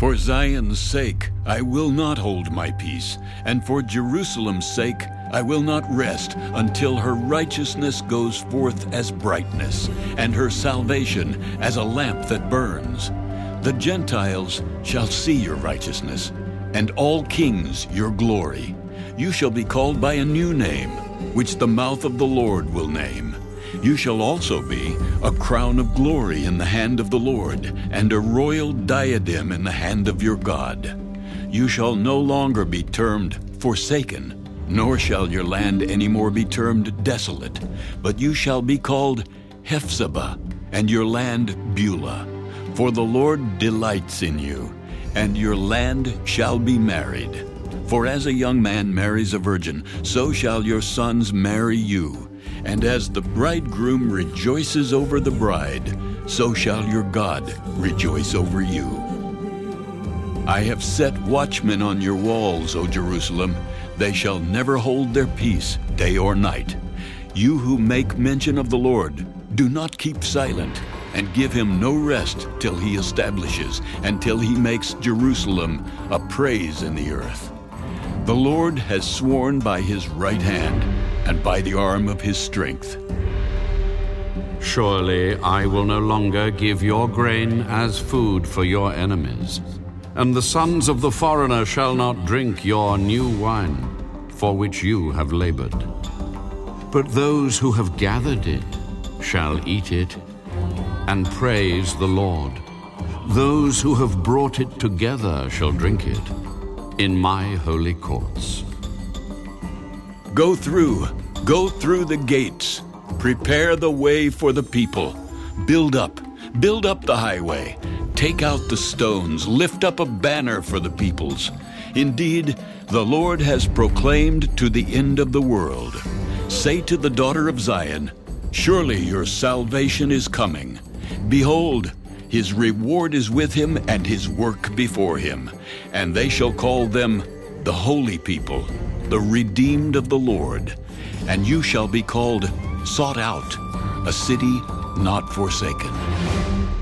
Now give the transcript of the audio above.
For Zion's sake, I will not hold my peace, and for Jerusalem's sake, I will not rest until her righteousness goes forth as brightness, and her salvation as a lamp that burns. The Gentiles shall see your righteousness, and all kings your glory. You shall be called by a new name, which the mouth of the Lord will name. You shall also be a crown of glory in the hand of the Lord, and a royal diadem in the hand of your God. You shall no longer be termed forsaken, nor shall your land any more be termed desolate, but you shall be called Hephzibah, and your land Beulah. For the Lord delights in you, and your land shall be married. For as a young man marries a virgin, so shall your sons marry you. And as the bridegroom rejoices over the bride, so shall your God rejoice over you. I have set watchmen on your walls, O Jerusalem. They shall never hold their peace, day or night. You who make mention of the Lord, do not keep silent, and give him no rest till he establishes, and till he makes Jerusalem a praise in the earth. The Lord has sworn by his right hand and by the arm of his strength. Surely I will no longer give your grain as food for your enemies, and the sons of the foreigner shall not drink your new wine, for which you have labored. But those who have gathered it shall eat it and praise the Lord. Those who have brought it together shall drink it in my holy courts. Go through, go through the gates. Prepare the way for the people. Build up, build up the highway. Take out the stones, lift up a banner for the peoples. Indeed, the Lord has proclaimed to the end of the world. Say to the daughter of Zion, Surely your salvation is coming. Behold, his reward is with him and his work before him. And they shall call them the holy people, the redeemed of the Lord. And you shall be called sought out, a city not forsaken.